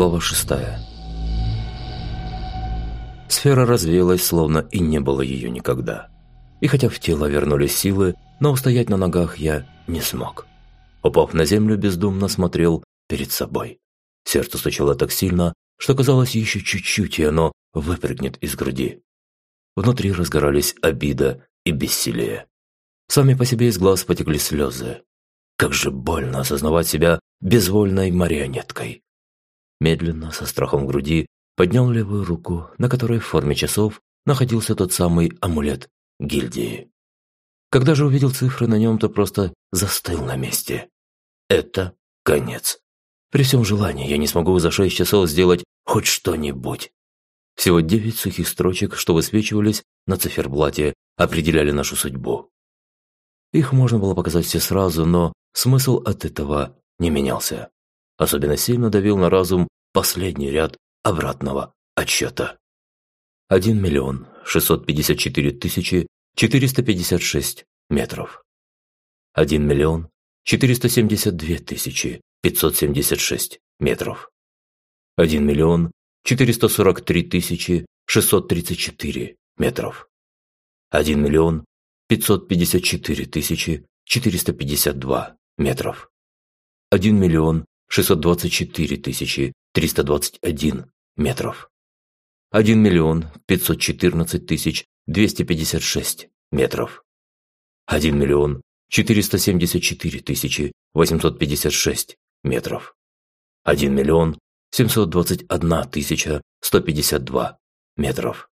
Глава шестая. Сфера развеялась, словно и не было ее никогда. И хотя в тело вернулись силы, но устоять на ногах я не смог. Упав на землю, бездумно смотрел перед собой. Сердце стучало так сильно, что казалось еще чуть-чуть, и оно выпрыгнет из груди. Внутри разгорались обида и бессилие. Сами по себе из глаз потекли слезы. Как же больно осознавать себя безвольной марионеткой. Медленно, со страхом в груди, поднял левую руку, на которой в форме часов находился тот самый амулет гильдии. Когда же увидел цифры на нем, то просто застыл на месте. Это конец. При всем желании я не смогу за шесть часов сделать хоть что-нибудь. Всего девять сухих строчек, что высвечивались на циферблате, определяли нашу судьбу. Их можно было показать все сразу, но смысл от этого не менялся. Особенно сильно давил на разум последний ряд обратного отсчета. 1 миллион 654 тысячи 456 метров. 1 миллион 472 тысячи 576 метров. 1 миллион 443 тысячи 634 метров. 1 миллион 554 тысячи 452 метров. 1 миллион 624 тысячи 321 метров. 1 миллион 514 тысяч 256 метров. 1 миллион 474 тысячи 856 метров. 1 миллион 721 тысяча 152 метров.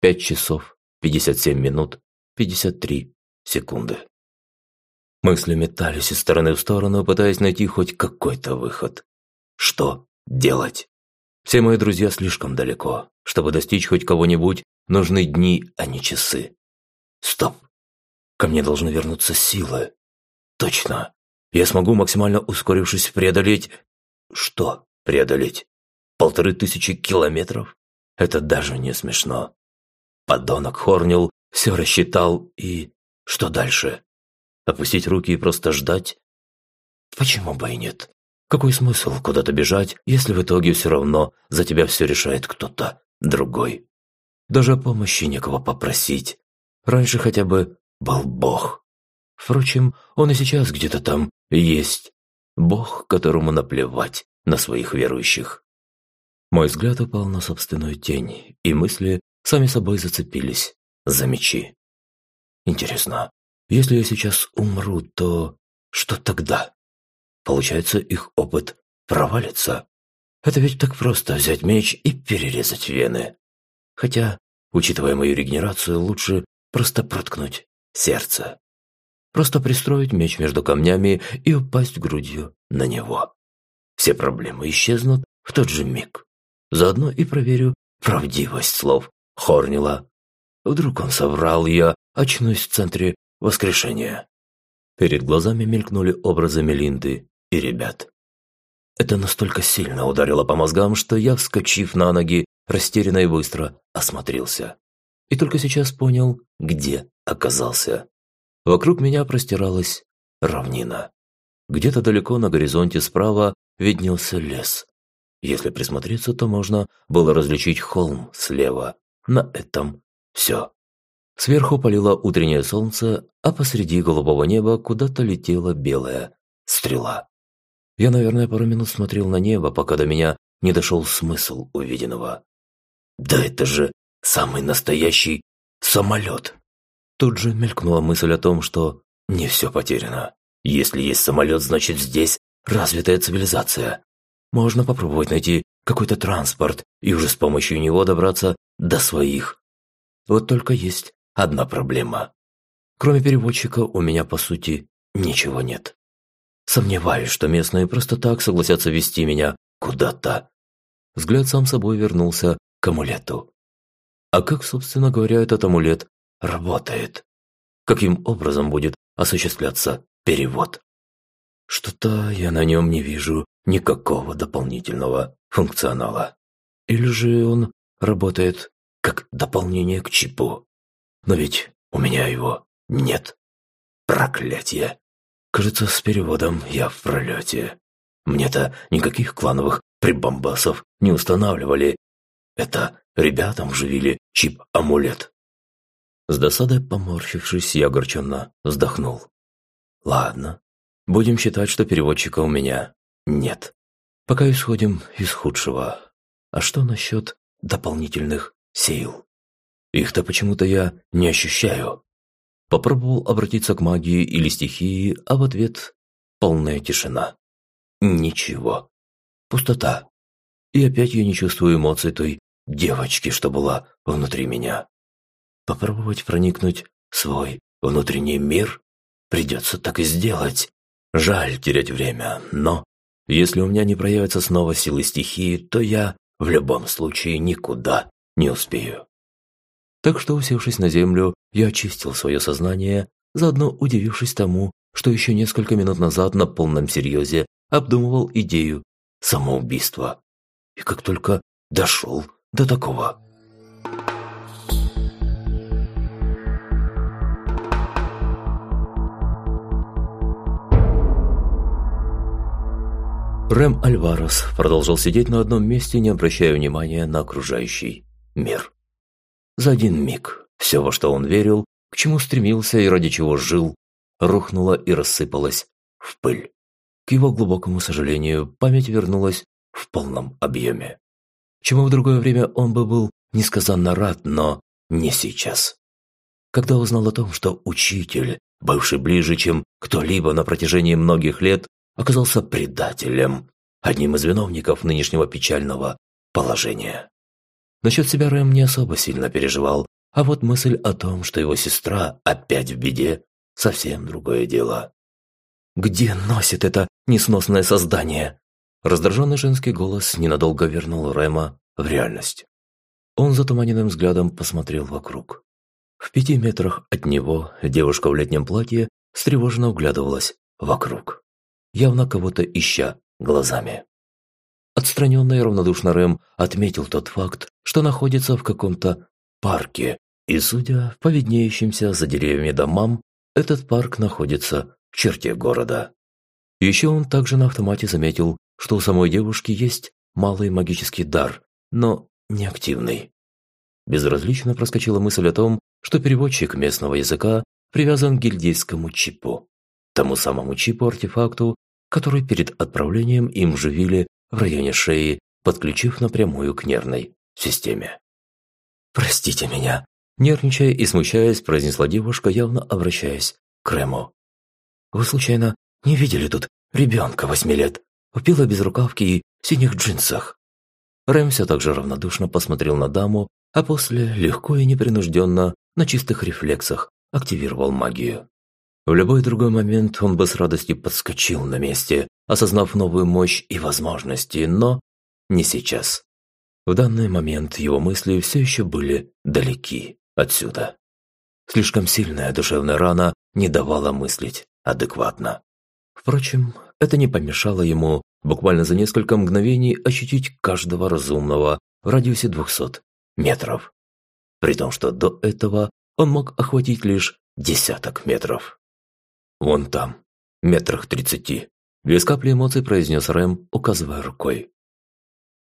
5 часов 57 минут 53 секунды. Мысли метались из стороны в сторону, пытаясь найти хоть какой-то выход. Что делать? Все мои друзья слишком далеко. Чтобы достичь хоть кого-нибудь, нужны дни, а не часы. Стоп. Ко мне должны вернуться силы. Точно. Я смогу, максимально ускорившись, преодолеть... Что преодолеть? Полторы тысячи километров? Это даже не смешно. Подонок Хорнил все рассчитал и... Что дальше? Опустить руки и просто ждать? Почему бы и нет? Какой смысл куда-то бежать, если в итоге все равно за тебя все решает кто-то другой? Даже помощи некого попросить. Раньше хотя бы был Бог. Впрочем, он и сейчас где-то там есть. Бог, которому наплевать на своих верующих. Мой взгляд упал на собственную тень, и мысли сами собой зацепились за мечи. Интересно, если я сейчас умру, то что тогда? Получается, их опыт провалится. Это ведь так просто взять меч и перерезать вены. Хотя, учитывая мою регенерацию, лучше просто проткнуть сердце. Просто пристроить меч между камнями и упасть грудью на него. Все проблемы исчезнут в тот же миг. Заодно и проверю правдивость слов Хорнила. Вдруг он соврал, я очнусь в центре воскрешение. Перед глазами мелькнули образы Мелинды и ребят. Это настолько сильно ударило по мозгам, что я, вскочив на ноги, растерянно и быстро осмотрелся. И только сейчас понял, где оказался. Вокруг меня простиралась равнина. Где-то далеко на горизонте справа виднелся лес. Если присмотреться, то можно было различить холм слева. На этом все. Сверху палило утреннее солнце, а посреди голубого неба куда-то летела белая стрела. Я, наверное, пару минут смотрел на небо, пока до меня не дошел смысл увиденного. Да это же самый настоящий самолет. Тут же мелькнула мысль о том, что не все потеряно. Если есть самолет, значит здесь развитая цивилизация. Можно попробовать найти какой-то транспорт и уже с помощью него добраться до своих. Вот только есть одна проблема. Кроме переводчика у меня, по сути, ничего нет. Сомневаюсь, что местные просто так согласятся вести меня куда-то. Взгляд сам собой вернулся к амулету. А как, собственно говоря, этот амулет работает? Каким образом будет осуществляться перевод? Что-то я на нем не вижу никакого дополнительного функционала. Или же он работает как дополнение к чипу? Но ведь у меня его нет. Проклятие. Кажется, с переводом я в пролете. Мне-то никаких клановых прибамбасов не устанавливали. Это ребятам вживили чип-амулет. С досадой поморщившись, я огорченно вздохнул. Ладно, будем считать, что переводчика у меня нет. Пока исходим из худшего. А что насчет дополнительных сил? Их-то почему-то я не ощущаю. Попробовал обратиться к магии или стихии, а в ответ полная тишина. Ничего. Пустота. И опять я не чувствую эмоций той девочки, что была внутри меня. Попробовать проникнуть в свой внутренний мир? Придется так и сделать. Жаль терять время, но если у меня не проявятся снова силы стихии, то я в любом случае никуда не успею. Так что, усевшись на землю, я очистил свое сознание, заодно удивившись тому, что еще несколько минут назад на полном серьезе обдумывал идею самоубийства. И как только дошел до такого. Рэм Альварес продолжал сидеть на одном месте, не обращая внимания на окружающий мир. За один миг все, во что он верил, к чему стремился и ради чего жил, рухнуло и рассыпалось в пыль. К его глубокому сожалению, память вернулась в полном объеме. Чему в другое время он бы был несказанно рад, но не сейчас. Когда узнал о том, что учитель, бывший ближе, чем кто-либо на протяжении многих лет, оказался предателем, одним из виновников нынешнего печального положения. Насчет себя Рэм не особо сильно переживал, а вот мысль о том, что его сестра опять в беде, совсем другое дело. «Где носит это несносное создание?» Раздраженный женский голос ненадолго вернул Рэма в реальность. Он затуманенным взглядом посмотрел вокруг. В пяти метрах от него девушка в летнем платье встревоженно углядывалась вокруг явно кого-то ища глазами. Отстраненный и равнодушно Рэм отметил тот факт, что находится в каком-то парке, и, судя по виднеющимся за деревьями домам, этот парк находится в черте города. Еще он также на автомате заметил, что у самой девушки есть малый магический дар, но неактивный. Безразлично проскочила мысль о том, что переводчик местного языка привязан к гильдейскому чипу. Тому самому чипу-артефакту, который перед отправлением им вживили в районе шеи, подключив напрямую к нервной системе. «Простите меня», – нервничая и смущаясь, произнесла девушка, явно обращаясь к Рэму. «Вы случайно не видели тут ребенка восьми лет, в белой безрукавке и синих джинсах?» Рэм все так же равнодушно посмотрел на даму, а после легко и непринужденно на чистых рефлексах активировал магию. В любой другой момент он бы с радостью подскочил на месте, осознав новую мощь и возможности, но не сейчас. В данный момент его мысли все еще были далеки отсюда. Слишком сильная душевная рана не давала мыслить адекватно. Впрочем, это не помешало ему буквально за несколько мгновений ощутить каждого разумного в радиусе 200 метров. При том, что до этого он мог охватить лишь десяток метров. Вон там, метрах тридцати. Без капли эмоций произнес Рэм, указывая рукой.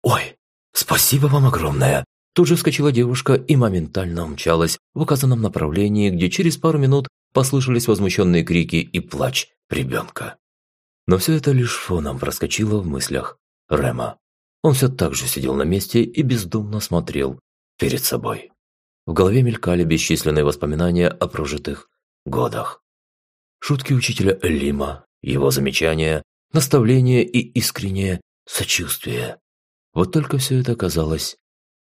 «Ой, спасибо вам огромное!» Тут же вскочила девушка и моментально умчалась в указанном направлении, где через пару минут послышались возмущенные крики и плач ребенка. Но все это лишь фоном проскочило в мыслях Рэма. Он все так же сидел на месте и бездумно смотрел перед собой. В голове мелькали бесчисленные воспоминания о прожитых годах. Шутки учителя Лима, его замечания, наставления и искреннее сочувствие. Вот только все это казалось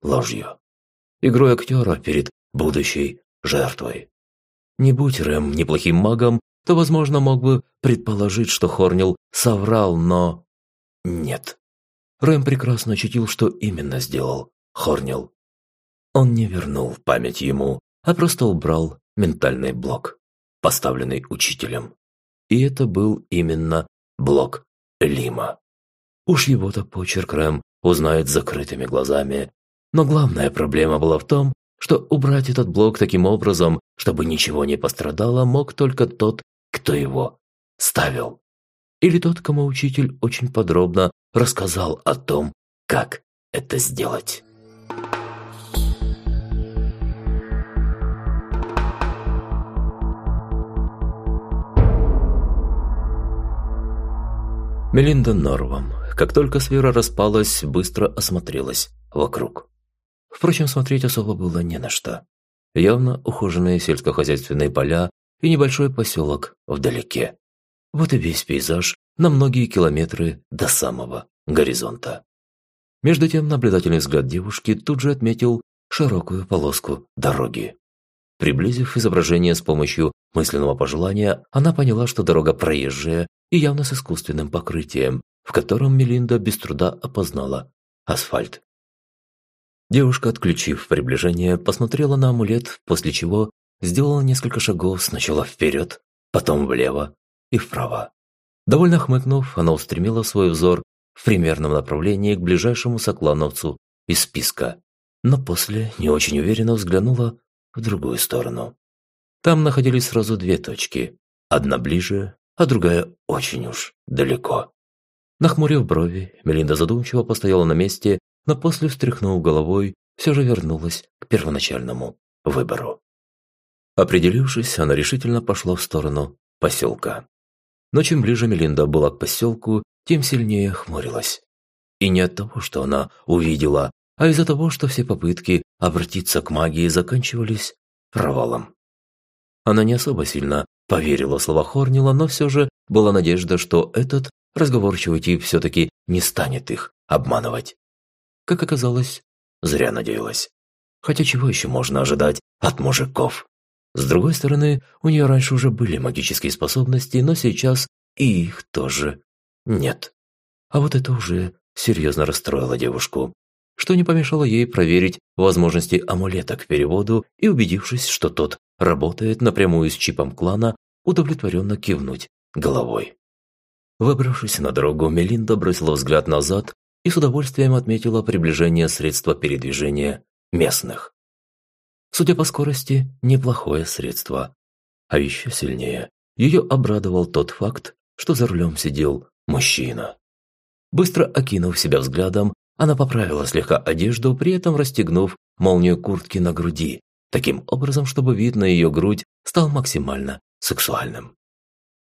ложью. Игрой актера перед будущей жертвой. Не будь Рэм неплохим магом, то, возможно, мог бы предположить, что Хорнил соврал, но... Нет. Рэм прекрасно ощутил, что именно сделал Хорнил. Он не вернул память ему, а просто убрал ментальный блок поставленный учителем. И это был именно блок Лима. Уж его-то почерк Рэм узнает закрытыми глазами. Но главная проблема была в том, что убрать этот блок таким образом, чтобы ничего не пострадало, мог только тот, кто его ставил. или тот, кому учитель очень подробно рассказал о том, как это сделать. Мелинда Норвам, как только сфера распалась, быстро осмотрелась вокруг. Впрочем, смотреть особо было не на что. Явно ухоженные сельскохозяйственные поля и небольшой поселок вдалеке. Вот и весь пейзаж на многие километры до самого горизонта. Между тем наблюдательный взгляд девушки тут же отметил широкую полоску дороги. Приблизив изображение с помощью мысленного пожелания, она поняла, что дорога проезжая и явно с искусственным покрытием, в котором Мелинда без труда опознала асфальт. Девушка, отключив приближение, посмотрела на амулет, после чего сделала несколько шагов сначала вперед, потом влево и вправо. Довольно хмыкнув, она устремила свой взор в примерном направлении к ближайшему соклановцу из списка, но после не очень уверенно взглянула в другую сторону. Там находились сразу две точки, одна ближе, а другая очень уж далеко. Нахмурив брови, Мелинда задумчиво постояла на месте, но после, встряхнув головой, все же вернулась к первоначальному выбору. Определившись, она решительно пошла в сторону поселка. Но чем ближе Мелинда была к поселку, тем сильнее хмурилась. И не от того, что она увидела, а из-за того, что все попытки обратиться к магии заканчивались провалом. Она не особо сильно поверила слова Хорнила, но все же была надежда, что этот разговорчивый тип все-таки не станет их обманывать. Как оказалось, зря надеялась. Хотя чего еще можно ожидать от мужиков? С другой стороны, у нее раньше уже были магические способности, но сейчас и их тоже нет. А вот это уже серьезно расстроило девушку, что не помешало ей проверить возможности амулета к переводу и, убедившись, что тот работает напрямую с чипом клана, удовлетворенно кивнуть головой. Выбравшись на дорогу, Мелинда бросила взгляд назад и с удовольствием отметила приближение средства передвижения местных. Судя по скорости, неплохое средство. А еще сильнее, ее обрадовал тот факт, что за рулем сидел мужчина. Быстро окинув себя взглядом, она поправила слегка одежду, при этом расстегнув молнию куртки на груди, таким образом, чтобы вид на ее грудь стал максимально сексуальным.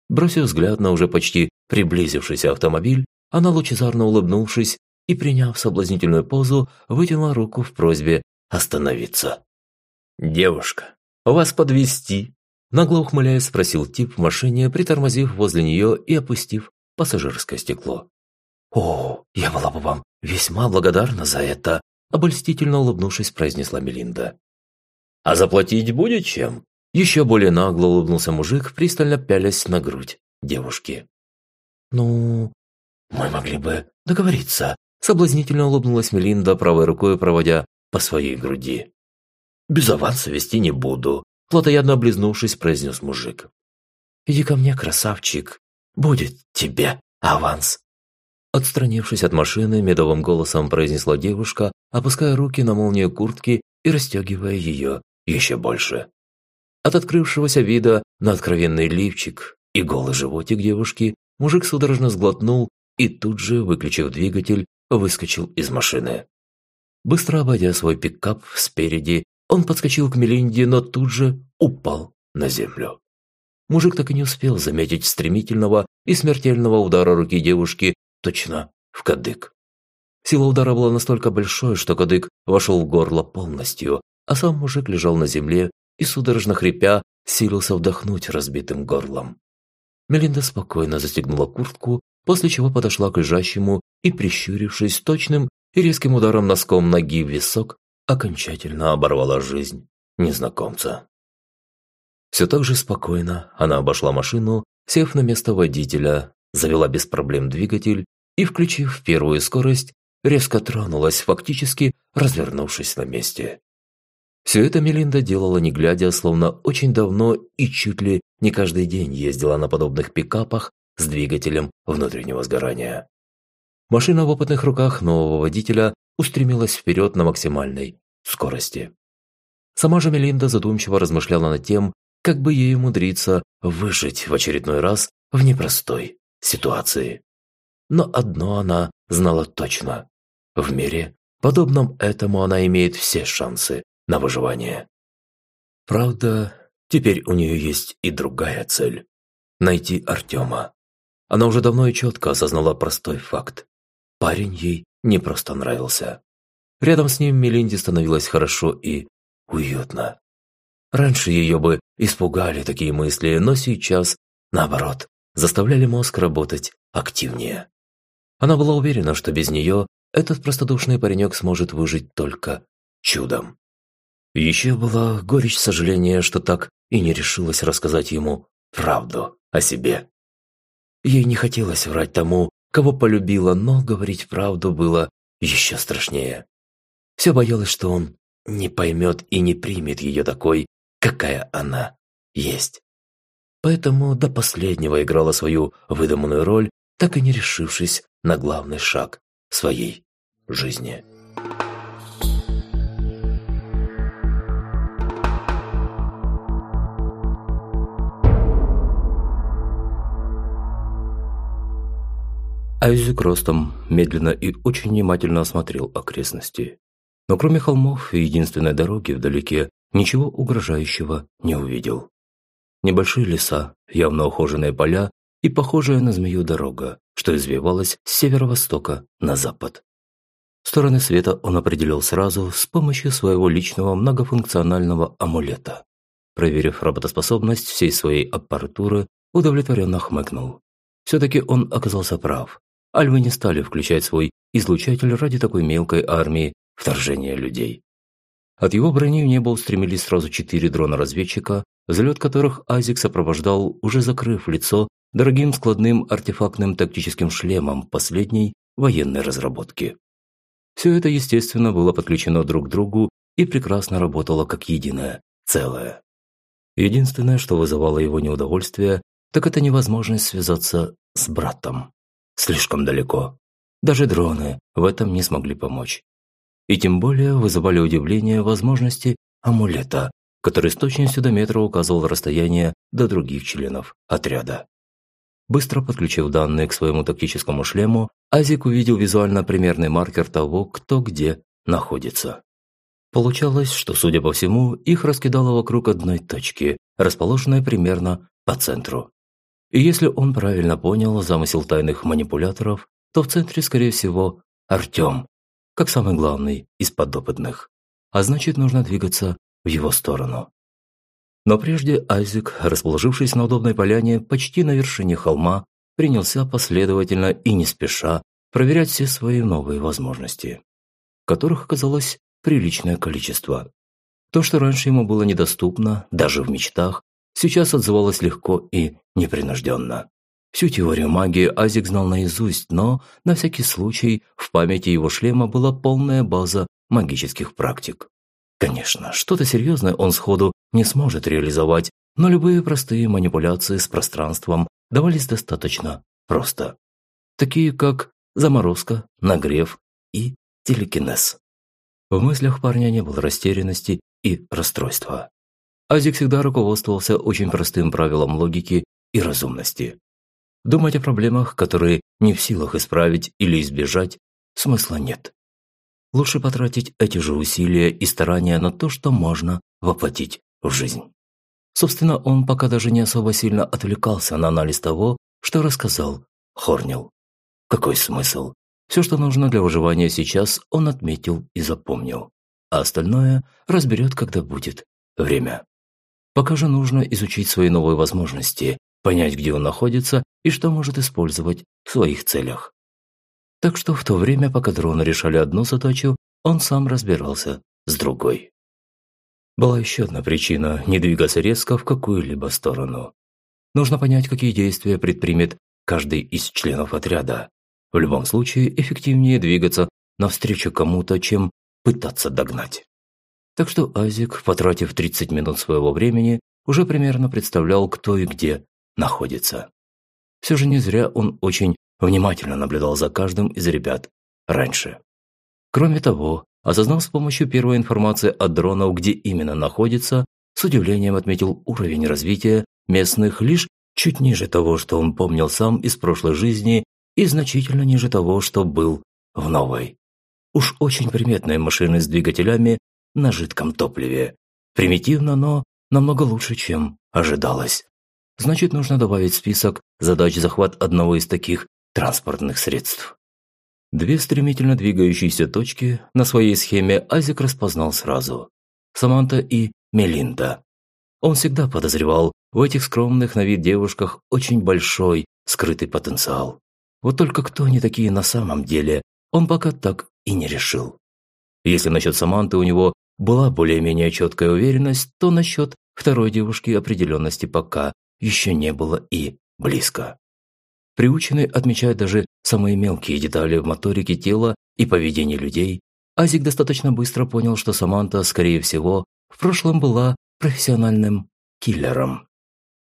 Бросив взгляд на уже почти приблизившийся автомобиль, она, лучезарно улыбнувшись и приняв соблазнительную позу, вытянула руку в просьбе остановиться. «Девушка, вас подвести? Нагло ухмыляясь, спросил тип в машине, притормозив возле нее и опустив пассажирское стекло. «О, я была бы вам весьма благодарна за это», обольстительно улыбнувшись, произнесла Мелинда. «А заплатить будет чем?» Еще более нагло улыбнулся мужик, пристально пялясь на грудь девушки. «Ну, мы могли бы договориться», соблазнительно улыбнулась Мелинда, правой рукой проводя по своей груди. «Без аванса вести не буду», – плотоядно облизнувшись, произнес мужик. «Иди ко мне, красавчик, будет тебе аванс». Отстранившись от машины, медовым голосом произнесла девушка, опуская руки на молнию куртки и расстегивая ее еще больше. От открывшегося вида на откровенный лифчик и голый животик девушки мужик судорожно сглотнул и тут же, выключив двигатель, выскочил из машины. Быстро обойдя свой пикап спереди, он подскочил к Мелинде, но тут же упал на землю. Мужик так и не успел заметить стремительного и смертельного удара руки девушки точно в кадык. Сила удара была настолько большой, что кадык вошел в горло полностью, а сам мужик лежал на земле и, судорожно хрипя, силился вдохнуть разбитым горлом. Мелинда спокойно застегнула куртку, после чего подошла к лежащему и, прищурившись точным и резким ударом носком ноги в висок, окончательно оборвала жизнь незнакомца. Все так же спокойно она обошла машину, сев на место водителя, завела без проблем двигатель и, включив первую скорость, резко тронулась, фактически развернувшись на месте. Все это Мелинда делала не глядя, словно очень давно и чуть ли не каждый день ездила на подобных пикапах с двигателем внутреннего сгорания. Машина в опытных руках нового водителя устремилась вперед на максимальной скорости. Сама же Мелинда задумчиво размышляла над тем, как бы ей умудриться выжить в очередной раз в непростой ситуации. Но одно она знала точно. В мире, подобном этому, она имеет все шансы на выживание. Правда, теперь у нее есть и другая цель – найти Артема. Она уже давно и четко осознала простой факт. Парень ей не просто нравился. Рядом с ним Мелинде становилось хорошо и уютно. Раньше ее бы испугали такие мысли, но сейчас, наоборот, заставляли мозг работать активнее. Она была уверена, что без нее этот простодушный паренек сможет выжить только чудом. Еще была горечь сожаления, что так и не решилась рассказать ему правду о себе. Ей не хотелось врать тому, кого полюбила, но говорить правду было еще страшнее. Все боялась, что он не поймет и не примет ее такой, какая она есть. Поэтому до последнего играла свою выдуманную роль, так и не решившись на главный шаг своей жизни. Айзек ростом медленно и очень внимательно осмотрел окрестности. Но кроме холмов и единственной дороги вдалеке, ничего угрожающего не увидел. Небольшие леса, явно ухоженные поля и похожая на змею дорога, что извивалась с северо-востока на запад. Стороны света он определил сразу с помощью своего личного многофункционального амулета. Проверив работоспособность всей своей аппаратуры, удовлетворенно хмыкнул. Все-таки он оказался прав. Альвы не стали включать свой излучатель ради такой мелкой армии вторжения людей. От его брони в небо устремились сразу четыре дрона-разведчика, взлет которых Азик сопровождал, уже закрыв лицо дорогим складным артефактным тактическим шлемом последней военной разработки. Все это, естественно, было подключено друг к другу и прекрасно работало как единое целое. Единственное, что вызывало его неудовольствие, так это невозможность связаться с братом. Слишком далеко. Даже дроны в этом не смогли помочь и тем более вызывали удивление возможности амулета, который с точностью до метра указывал расстояние до других членов отряда. Быстро подключив данные к своему тактическому шлему, Азик увидел визуально примерный маркер того, кто где находится. Получалось, что, судя по всему, их раскидало вокруг одной точки, расположенной примерно по центру. И если он правильно понял замысел тайных манипуляторов, то в центре, скорее всего, Артем, как самый главный из подопытных. А значит, нужно двигаться в его сторону. Но прежде Айзек, расположившись на удобной поляне почти на вершине холма, принялся последовательно и не спеша проверять все свои новые возможности, которых оказалось приличное количество. То, что раньше ему было недоступно, даже в мечтах, сейчас отзывалось легко и непринужденно. Всю теорию магии Азик знал наизусть, но, на всякий случай, в памяти его шлема была полная база магических практик. Конечно, что-то серьезное он сходу не сможет реализовать, но любые простые манипуляции с пространством давались достаточно просто. Такие как заморозка, нагрев и телекинез. В мыслях парня не было растерянности и расстройства. Азик всегда руководствовался очень простым правилом логики и разумности. Думать о проблемах, которые не в силах исправить или избежать, смысла нет. Лучше потратить эти же усилия и старания на то, что можно воплотить в жизнь. Собственно, он пока даже не особо сильно отвлекался на анализ того, что рассказал Хорнил. Какой смысл? Все, что нужно для выживания сейчас, он отметил и запомнил. А остальное разберет, когда будет время. Пока же нужно изучить свои новые возможности, понять, где он находится и что может использовать в своих целях. Так что в то время, пока дроны решали одну задачу, он сам разбирался с другой. Была еще одна причина не двигаться резко в какую-либо сторону. Нужно понять, какие действия предпримет каждый из членов отряда. В любом случае, эффективнее двигаться навстречу кому-то, чем пытаться догнать. Так что Азик, потратив 30 минут своего времени, уже примерно представлял, кто и где находится. Все же не зря он очень внимательно наблюдал за каждым из ребят раньше. Кроме того, осознав с помощью первой информации от дронов, где именно находится, с удивлением отметил уровень развития местных лишь чуть ниже того, что он помнил сам из прошлой жизни и значительно ниже того, что был в новой. Уж очень приметные машины с двигателями на жидком топливе. Примитивно, но намного лучше, чем ожидалось. Значит, нужно добавить в список задач захват одного из таких транспортных средств. Две стремительно двигающиеся точки на своей схеме Азик распознал сразу. Саманта и Мелинда. Он всегда подозревал в этих скромных на вид девушках очень большой скрытый потенциал. Вот только кто они такие на самом деле, он пока так и не решил. Если насчет Саманты у него была более-менее четкая уверенность, то насчет второй девушки определенности пока еще не было и близко. Приученный отмечать даже самые мелкие детали в моторике тела и поведении людей, Азик достаточно быстро понял, что Саманта, скорее всего, в прошлом была профессиональным киллером.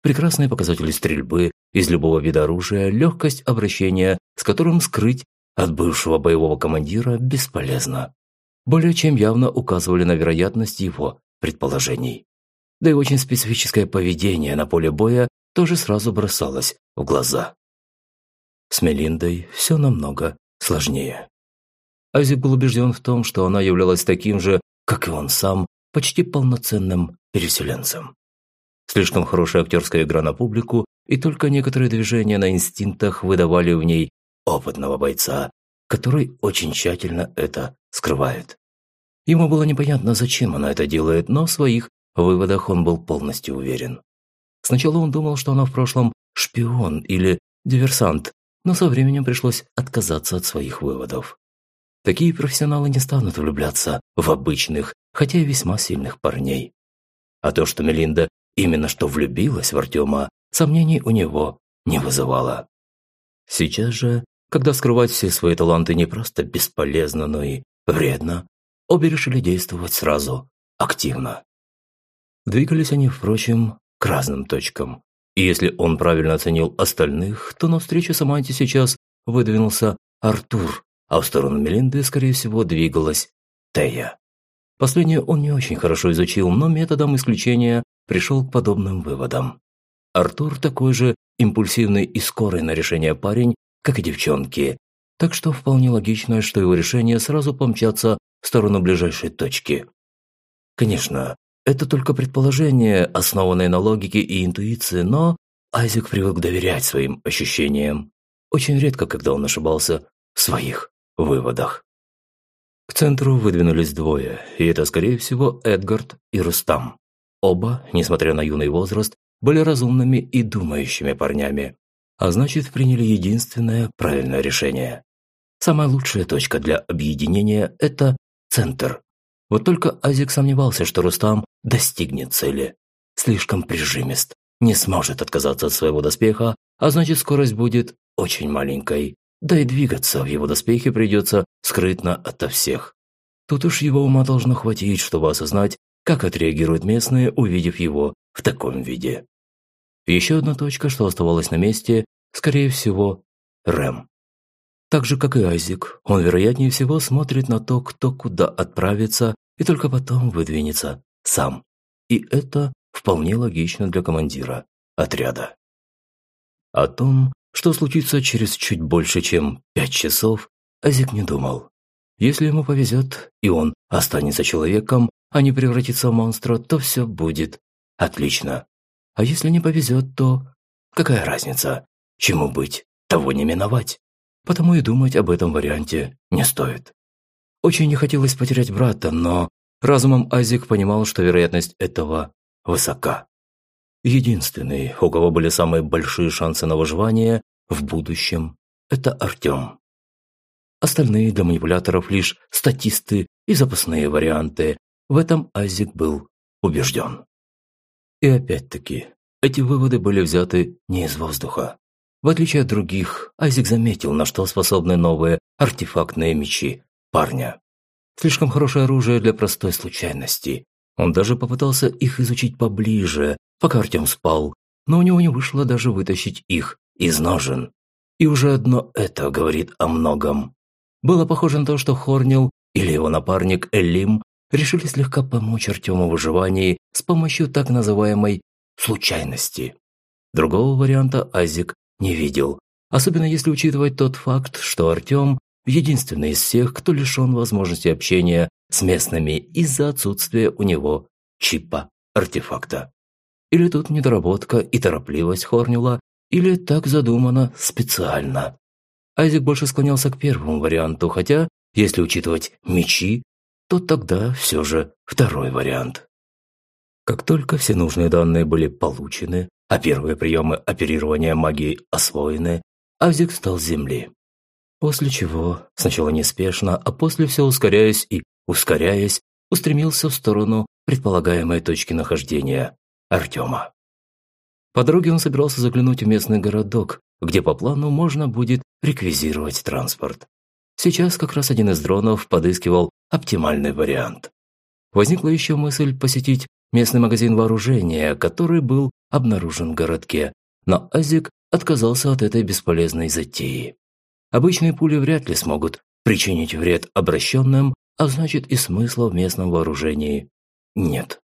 Прекрасные показатели стрельбы из любого вида оружия, легкость обращения, с которым скрыть от бывшего боевого командира бесполезно. Более чем явно указывали на вероятность его предположений. Да и очень специфическое поведение на поле боя тоже сразу бросалось в глаза. С Мелиндой все намного сложнее. Азик был убежден в том, что она являлась таким же, как и он сам, почти полноценным переселенцем. Слишком хорошая актерская игра на публику, и только некоторые движения на инстинктах выдавали в ней опытного бойца, который очень тщательно это скрывает. Ему было непонятно, зачем она это делает, но в своих выводах он был полностью уверен. Сначала он думал, что она в прошлом шпион или диверсант, но со временем пришлось отказаться от своих выводов. Такие профессионалы не станут влюбляться в обычных, хотя и весьма сильных парней. А то, что Мелинда именно что влюбилась в Артема, сомнений у него не вызывало. Сейчас же, когда скрывать все свои таланты не просто бесполезно, но и вредно, обе решили действовать сразу, активно. Двигались они, впрочем, к разным точкам. И если он правильно оценил остальных, то навстречу Саманте сейчас выдвинулся Артур, а в сторону Мелинды, скорее всего, двигалась Тея. Последнее он не очень хорошо изучил, но методом исключения пришел к подобным выводам. Артур такой же импульсивный и скорый на решение парень, как и девчонки, так что вполне логично, что его решение сразу помчаться в сторону ближайшей точки. Конечно, это только предположение, основанное на логике и интуиции, но Айзек привык доверять своим ощущениям. Очень редко, когда он ошибался в своих выводах. К центру выдвинулись двое, и это, скорее всего, Эдгард и Рустам. Оба, несмотря на юный возраст, были разумными и думающими парнями, а значит, приняли единственное правильное решение. Самая лучшая точка для объединения – это центр. Вот только Азик сомневался, что Рустам достигнет цели. Слишком прижимист, не сможет отказаться от своего доспеха, а значит скорость будет очень маленькой. Да и двигаться в его доспехе придется скрытно ото всех. Тут уж его ума должно хватить, чтобы осознать, как отреагируют местные, увидев его в таком виде. Еще одна точка, что оставалась на месте, скорее всего, Рэм. Так же, как и Айзик, он вероятнее всего смотрит на то, кто куда отправится, и только потом выдвинется сам. И это вполне логично для командира отряда. О том, что случится через чуть больше, чем пять часов, Азик не думал. Если ему повезет, и он останется человеком, а не превратится в монстра, то все будет отлично. А если не повезет, то какая разница? Чему быть, того не миновать. Потому и думать об этом варианте не стоит. Очень не хотелось потерять брата, но разумом Азик понимал, что вероятность этого высока. Единственный, у кого были самые большие шансы на выживание в будущем, это Артем. Остальные для манипуляторов лишь статисты и запасные варианты. В этом Азик был убежден. И опять-таки, эти выводы были взяты не из воздуха. В отличие от других, Айзек заметил, на что способны новые артефактные мечи парня. Слишком хорошее оружие для простой случайности. Он даже попытался их изучить поближе, пока Артем спал, но у него не вышло даже вытащить их из ножен. И уже одно это говорит о многом. Было похоже на то, что Хорнил или его напарник Элим решили слегка помочь Артему в выживании с помощью так называемой «случайности». Другого варианта Азик не видел, особенно если учитывать тот факт, что Артем единственный из всех, кто лишен возможности общения с местными из-за отсутствия у него чипа артефакта. Или тут недоработка и торопливость Хорнила, или так задумано специально. Айзек больше склонялся к первому варианту, хотя, если учитывать мечи, то тогда все же второй вариант. Как только все нужные данные были получены, а первые приемы оперирования магией освоены, Айзек встал с земли. После чего, сначала неспешно, а после все ускоряясь и ускоряясь, устремился в сторону предполагаемой точки нахождения Артема. По дороге он собирался заглянуть в местный городок, где по плану можно будет реквизировать транспорт. Сейчас как раз один из дронов подыскивал оптимальный вариант. Возникла еще мысль посетить местный магазин вооружения, который был обнаружен в городке, но Азик отказался от этой бесполезной затеи. Обычные пули вряд ли смогут причинить вред обращенным, а значит и смысла в местном вооружении нет.